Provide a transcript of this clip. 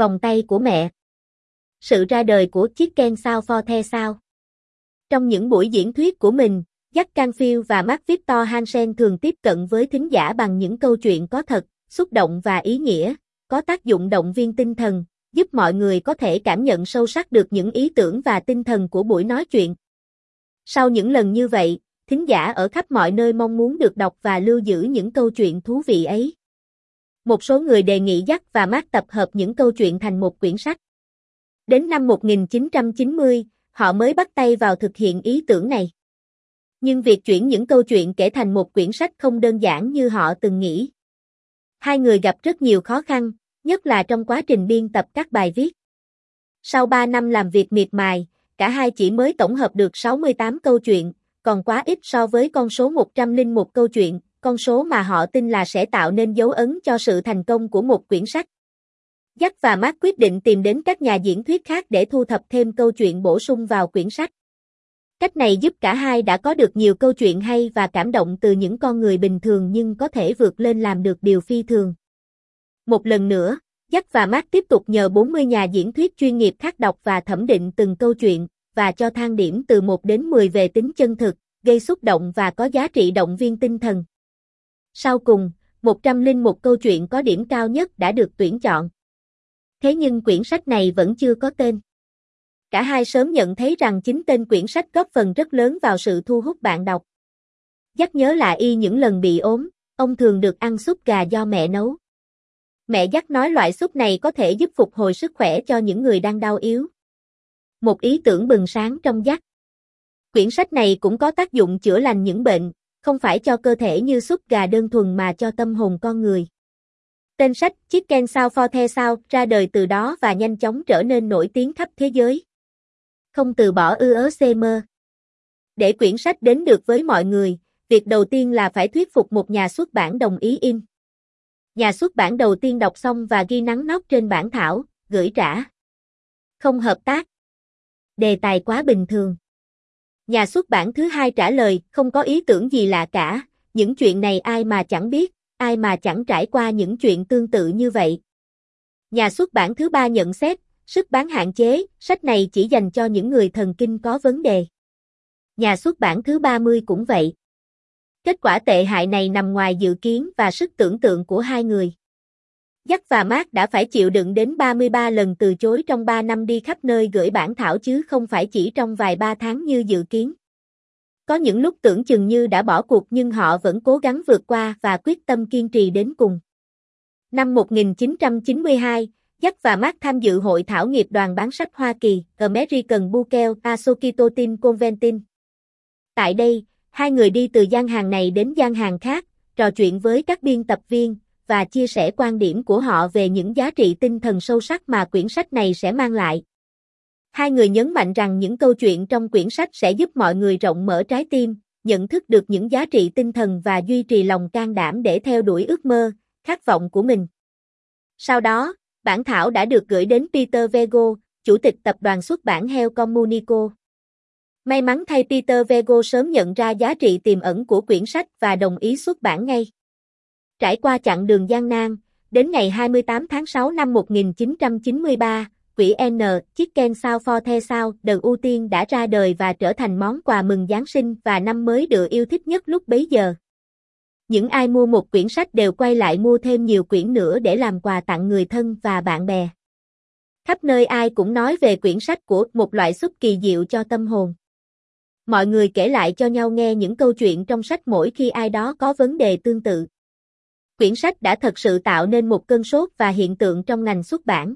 Vòng tay của mẹ Sự ra đời của chiếc Ken Sao pho The Sao Trong những buổi diễn thuyết của mình, Jack Canfield và Mark Victor Hansen thường tiếp cận với thính giả bằng những câu chuyện có thật, xúc động và ý nghĩa, có tác dụng động viên tinh thần, giúp mọi người có thể cảm nhận sâu sắc được những ý tưởng và tinh thần của buổi nói chuyện. Sau những lần như vậy, thính giả ở khắp mọi nơi mong muốn được đọc và lưu giữ những câu chuyện thú vị ấy. Một số người đề nghị dắt và mát tập hợp những câu chuyện thành một quyển sách. Đến năm 1990, họ mới bắt tay vào thực hiện ý tưởng này. Nhưng việc chuyển những câu chuyện kể thành một quyển sách không đơn giản như họ từng nghĩ. Hai người gặp rất nhiều khó khăn, nhất là trong quá trình biên tập các bài viết. Sau 3 năm làm việc miệt mài, cả hai chỉ mới tổng hợp được 68 câu chuyện, còn quá ít so với con số 101 câu chuyện, con số mà họ tin là sẽ tạo nên dấu ấn cho sự thành công của một quyển sách. Jack và Mark quyết định tìm đến các nhà diễn thuyết khác để thu thập thêm câu chuyện bổ sung vào quyển sách. Cách này giúp cả hai đã có được nhiều câu chuyện hay và cảm động từ những con người bình thường nhưng có thể vượt lên làm được điều phi thường. Một lần nữa, Jack và Mark tiếp tục nhờ 40 nhà diễn thuyết chuyên nghiệp khác đọc và thẩm định từng câu chuyện, và cho thang điểm từ 1 đến 10 về tính chân thực, gây xúc động và có giá trị động viên tinh thần. Sau cùng, 101 câu chuyện có điểm cao nhất đã được tuyển chọn. Thế nhưng quyển sách này vẫn chưa có tên. Cả hai sớm nhận thấy rằng chính tên quyển sách góp phần rất lớn vào sự thu hút bạn đọc. Dắt nhớ lại y những lần bị ốm, ông thường được ăn súp gà do mẹ nấu. Mẹ dắt nói loại súp này có thể giúp phục hồi sức khỏe cho những người đang đau yếu. Một ý tưởng bừng sáng trong dắt. Quyển sách này cũng có tác dụng chữa lành những bệnh, không phải cho cơ thể như súp gà đơn thuần mà cho tâm hồn con người. Tên sách Chicken Sao for The Sao ra đời từ đó và nhanh chóng trở nên nổi tiếng khắp thế giới. Không từ bỏ ư ớ xê mơ. Để quyển sách đến được với mọi người, việc đầu tiên là phải thuyết phục một nhà xuất bản đồng ý in. Nhà xuất bản đầu tiên đọc xong và ghi nắng nóc trên bản thảo, gửi trả. Không hợp tác. Đề tài quá bình thường. Nhà xuất bản thứ hai trả lời, không có ý tưởng gì lạ cả, những chuyện này ai mà chẳng biết, ai mà chẳng trải qua những chuyện tương tự như vậy. Nhà xuất bản thứ ba nhận xét, sức bán hạn chế, sách này chỉ dành cho những người thần kinh có vấn đề. Nhà xuất bản thứ 30 cũng vậy. Kết quả tệ hại này nằm ngoài dự kiến và sức tưởng tượng của hai người. Dắt và Mark đã phải chịu đựng đến 33 lần từ chối trong 3 năm đi khắp nơi gửi bản thảo chứ không phải chỉ trong vài ba tháng như dự kiến. Có những lúc tưởng chừng như đã bỏ cuộc nhưng họ vẫn cố gắng vượt qua và quyết tâm kiên trì đến cùng. Năm 1992, Dắt và Mark tham dự hội thảo nghiệp đoàn bán sách Hoa Kỳ, American Booker Asokitotin Conventin. Tại đây, hai người đi từ gian hàng này đến gian hàng khác, trò chuyện với các biên tập viên, và chia sẻ quan điểm của họ về những giá trị tinh thần sâu sắc mà quyển sách này sẽ mang lại. Hai người nhấn mạnh rằng những câu chuyện trong quyển sách sẽ giúp mọi người rộng mở trái tim, nhận thức được những giá trị tinh thần và duy trì lòng can đảm để theo đuổi ước mơ, khát vọng của mình. Sau đó, bản thảo đã được gửi đến Peter Vego, chủ tịch tập đoàn xuất bản Heo Communico. May mắn thay Peter Vego sớm nhận ra giá trị tiềm ẩn của quyển sách và đồng ý xuất bản ngay. Trải qua chặng đường gian nan, đến ngày 28 tháng 6 năm 1993, quỹ N, Chicken Sao for The Sao, đợt ưu tiên đã ra đời và trở thành món quà mừng Giáng sinh và năm mới được yêu thích nhất lúc bấy giờ. Những ai mua một quyển sách đều quay lại mua thêm nhiều quyển nữa để làm quà tặng người thân và bạn bè. Khắp nơi ai cũng nói về quyển sách của một loại xúc kỳ diệu cho tâm hồn. Mọi người kể lại cho nhau nghe những câu chuyện trong sách mỗi khi ai đó có vấn đề tương tự. Quyển sách đã thật sự tạo nên một cơn sốt và hiện tượng trong ngành xuất bản.